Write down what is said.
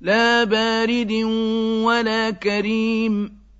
لَّا بَارِدٍ وَلَا كَرِيمٍ